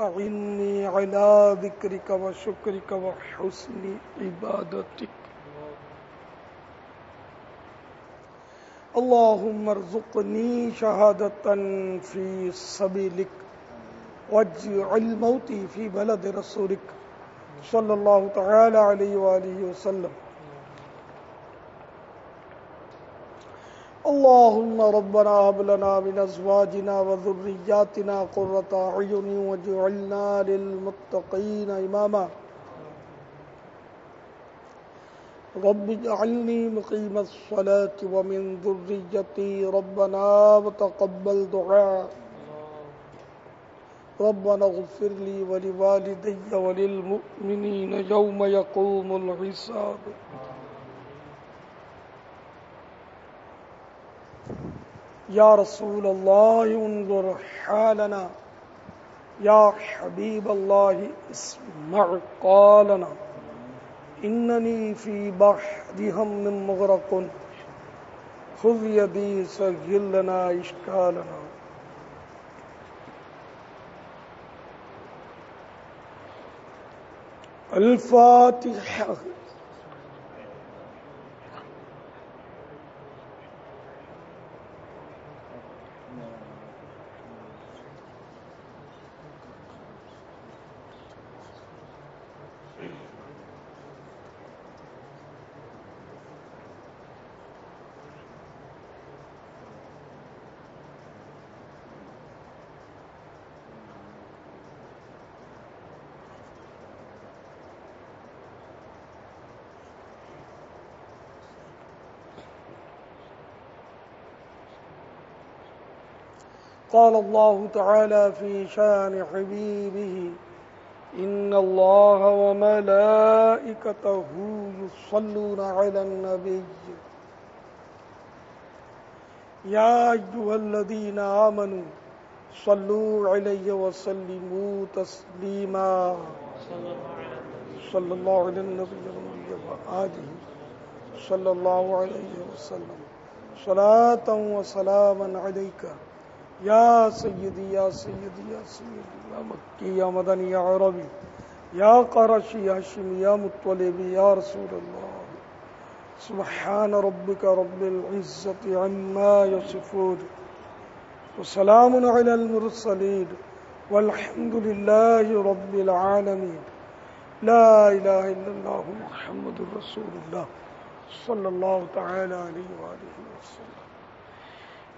أعني على ذكرك وشكرك وحسن عبادتك. اللهم ارزقني شهادة في سبيلك واجعل موتي في بلد رسولك. صلى الله تعالى عليه وآله وسلم. اللهم ربنا هب لنا من ازواجنا وذرياتنا قرة اعين واجعلنا للمتقين اماما رب اجعلني مقيم الصلاة ومن ذريتي ربنا وتقبل دعاء. ربنا اغفر لي ولوالدي وللمؤمنين يوم يقوم الحساب. يا رسول الله انظر حالنا يا حبيب الله اسمع قالنا إنني في بحر هم مغرق، خذ يدي سجل لنا إشكالنا الفاتحة قال الله تعالى في شان حبيبه إن الله وملائكته يصلون على النبي. يا أيها الذين آمنوا صلوا عليه وسلموا تسليما. صلى الله على النبي وآله صلى الله عليه وسلم. صلاة وسلاما عليك. یا سیدی یا سیدی یا سیدی، یا مکی، یا مدنی، یا عربی، یا قرشی، یا شمی یا مطلبی، یا رسول اللہ. سبحان ربك رب العزة عما يصفون وسلام على المرسلين والحمد لله رب العالمين لا إله إلا الله محمد رسول الله صلى الله تعالى عليه وآله وسلم.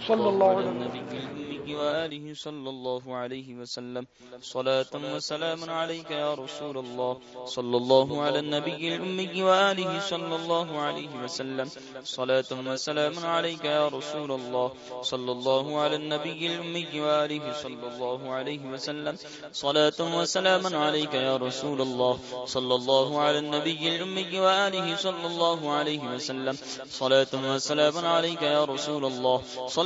صلى الله على النبي وآله صلى الله عليه وسلم. صلاة وسلام عليك يا رسول الله. صلى الله على النبي الأمي وآله صلى الله عليه وسلم. صلاة وسلام عليك يا رسول الله. صلى الله على النبي الأمي وآله صلى الله عليه وسلم. صلاة وسلام عليك يا رسول الله. صلى الله على النبي الأمي وآله صلى الله عليه وسلم. صلاة وسلام عليك يا رسول الله. صلى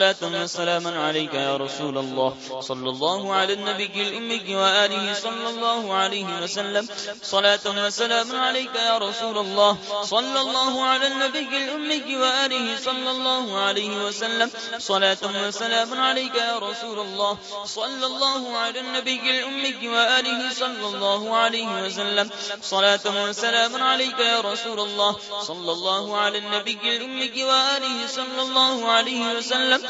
وسلام عليك يا رسول الله. صلى الله على النبي الأمي وآله صلى الله عليه وسلم. صلاة وسلام عليك يا رسول الله. صلى الله على النبي الأمي وآله صلى الله عليه وسلم. صلاة وسلام عليك يا رسول الله. صلى الله على النبي الأمي وآله صلى الله عليه وسلم. صلاة وسلام عليك يا رسول الله. صلى الله على النبي الأمي وآله صلى الله عليه وسلم.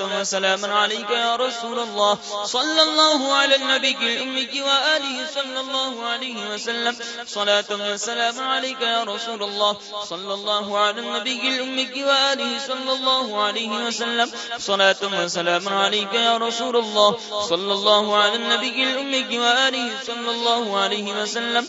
وسلام عليك يا رسول الله. صلى الله على النبي الأمي وآله صلى الله عليه وسلم. صلاة وسلام عليك يا رسول الله. صلى الله على النبي الأمي وآله صلى الله عليه وسلم. صلاة وسلام عليك يا رسول الله. صلى الله على النبي الأمي وآله صلى الله عليه وسلم.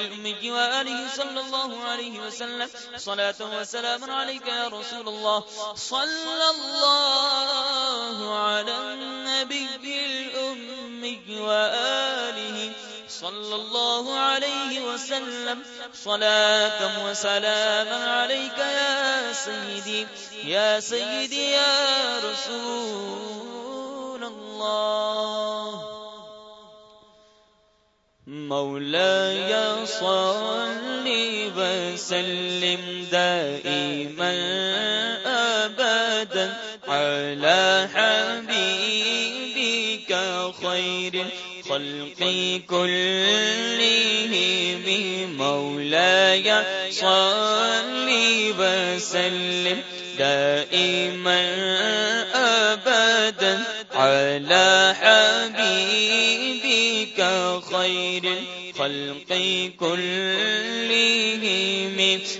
الأمي وآله صلى الله عليه وسلم. صلاة وسلام عليك يا رسول الله. صلى الله على النبي الأمي وآله. صلى الله عليه وسلم. صلاة وسلام عليك يا سيدي. يا سيدي يا رسول مولاي صل وسلم دائما أبدا على حبيبك خير الخلق كلهم. مولاي صل وسلم دائما خير الخلق كلهم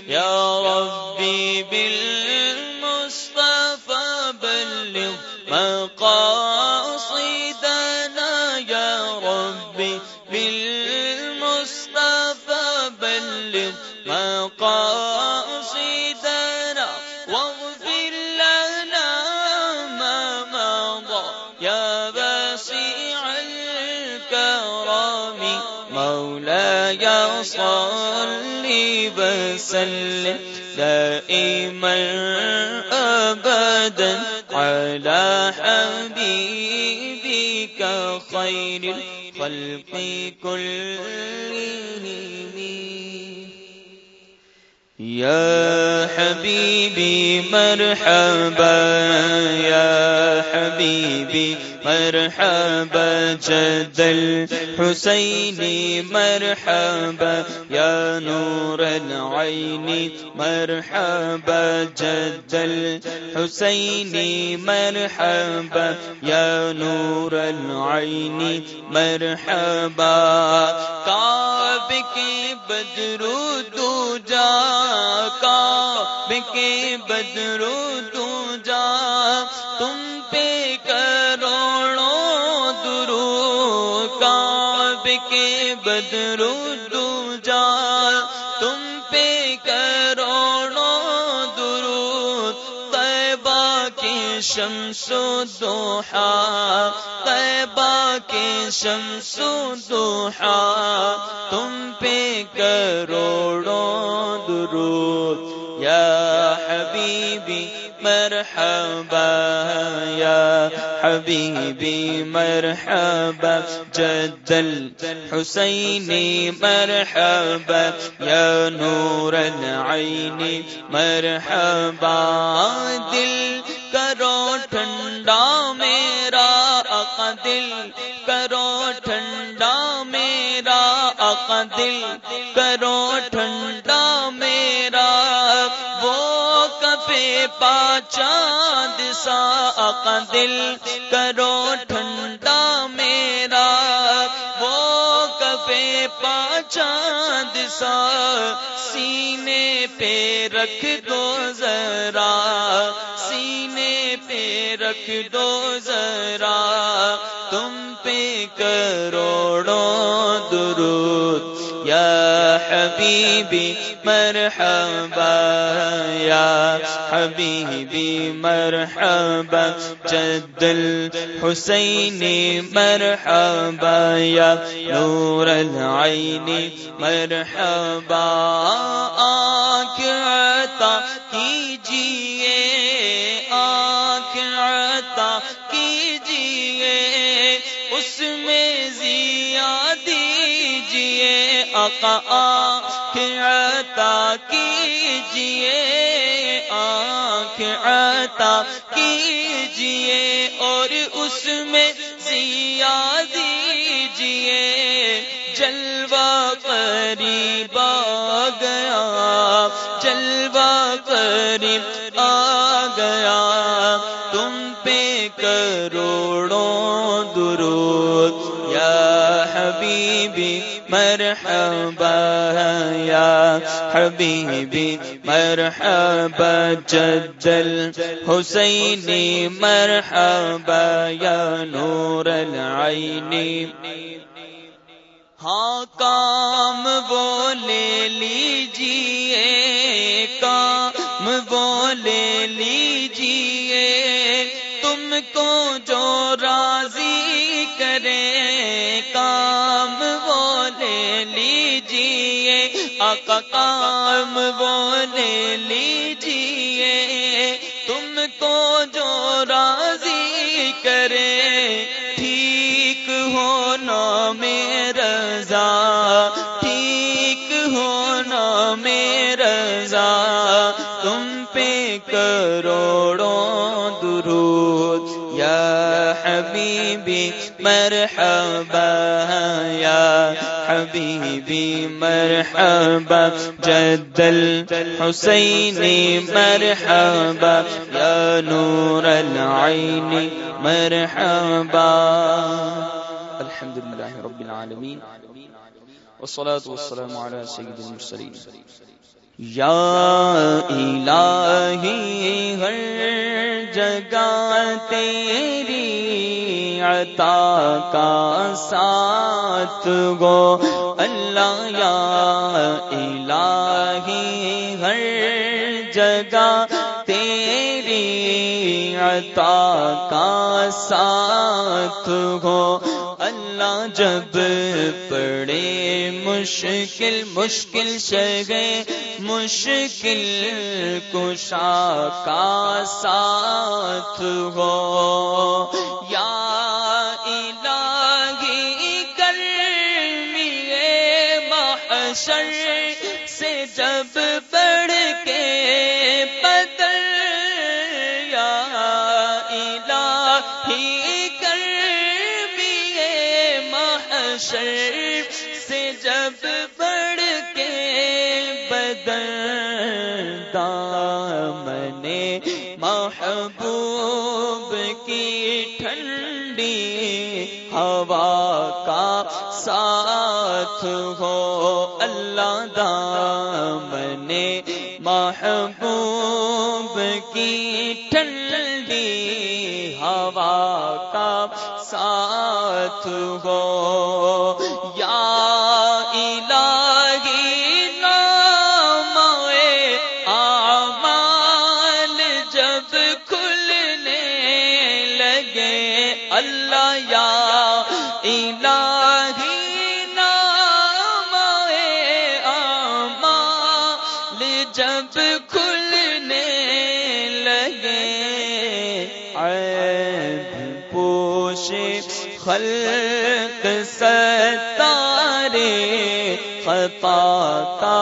يا ربي بالمصطفى بلغ مقام وسلم دائما ابدا على حبيبك خير الخلق كلهم. يا حبيبي مرحبا يا حبيبي مرحبا جد الحسين مرحبا يا نور العين مرحبا جد الحسين مرحبا يا نور العين مرحبا کعب کے بدرو تو جا کعب کے بدرو تو کے بدرو تو جا۔ تم پہ کروڑوں درو طیبہ کے شمس و دوحا طیبہ کے شمس و دوحا تم پہ کروڑوں درود۔ یا حبیبی مرحبا، یا حبیبی مرحبا جدل حسینی مرحبا، یا نور العینی مرحبا، دل کرو ٹھنڈا میں کا دل کرو ٹھنڈا میرا، وہ کفے پا چاند سا، سینے پہ رکھ دو ذرا، سینے پہ رکھ دو ذرا، تم پہ کروڑوں حبیبی مرحبا یا حبیبی مرحبا جد الحسین مرحبا یا نور العین مرحبا آنکھ عطا آقا آنکھ عطا کیجیے، آنکھ عطا کیجیے، اور اس میں زیا دیجیے۔ جلوہ قریب آ گیا، جلوہ قریب آ گیا۔ تم پہ کروڑوں مرحبا یا حبیبی، مرحبا جد الحسین مرحبا یا نور العین۔ ہاں کام وہ لے لیجیے کام وہ لے لیجیے تم کو جو راضی کام وہ لیجیے تم کو جو راضی کرے، ٹھیک ہو نام رضا، ٹھیک ہو نام رضا، تم پہ کروڑوں حبیبی مرحبا، یا حبیبی مرحبا، جد الحسین مرحبا، یا نور العین مرحبا۔ الحمد لله رب العالمين والصلاة والسلام على سيد المرسلين یا الہی ہر جگہ تیری عطا کا ساتھ گو۔ اللہ یا الہی ہر جگہ تیری عطا کا ساتھ گو۔ اللہ جب مشکل مشکل شگے مشکل کشا کا ساتھ ہو۔ یا الہی گرمی محشر سے جب کا ساتھ ہو اللہ دامن محبوب کی ٹھنڈی ہوا کا ساتھ ہو۔ خلق ستارے خطا کا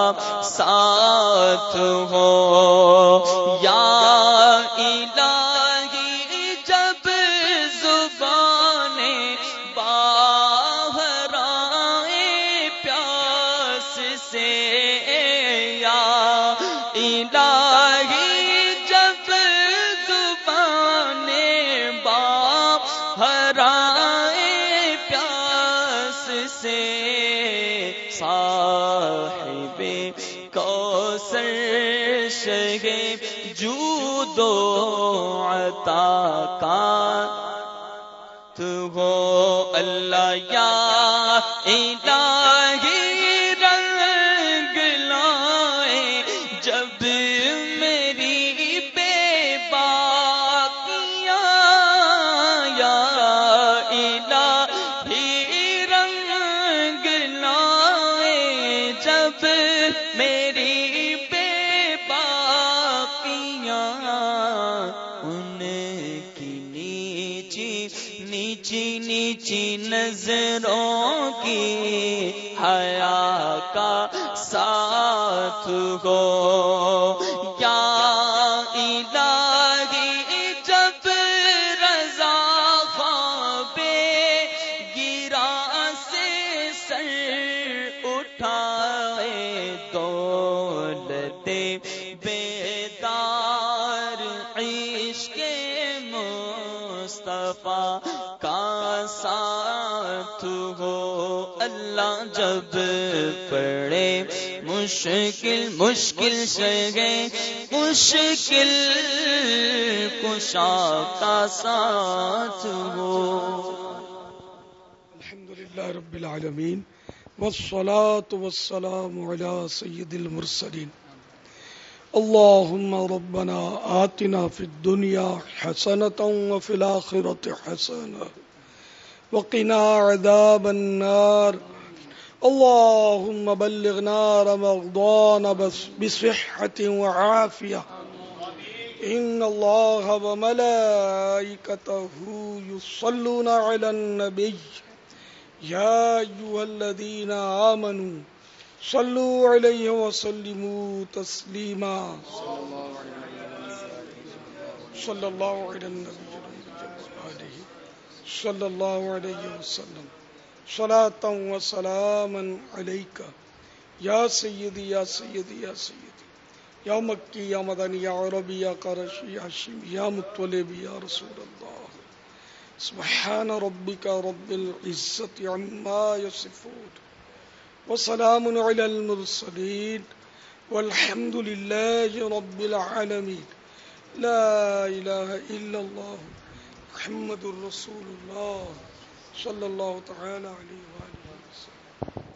ساتھ ہو اللہ یا الہ اللہ جب پڑے مشکل مشکل سے گئے مشکل کشا کا ساتھ ہو۔ الحمد لله رب العالمين والصلاة والسلام على سيد المرسلين اللهم ربنا آتنا في الدنيا حسنة وفي الآخرة حسنة۔ وقنا عذاب النار۔ اللهم بلغنا رمضان بس بصحة وعافية. إن الله وملائكته يصلون على النبي. يا أيها الذين آمنوا صلوا عليه وسلموا تسليما. صلى الله على النبي صلى الله عليه وسلم. صلاة وسلاما عليك يا سيدي يا سيدي يا سيدي يا مكي يا مدني يا عربي يا قرشي يا شمي يا مطلبي يا رسول الله سبحان ربك رب العزة عما يصفون وسلام على المرسلين والحمد لله رب العالمين لا إله إلا الله محمد رسول الله صلی اللہ تعالی علیہ وآلہ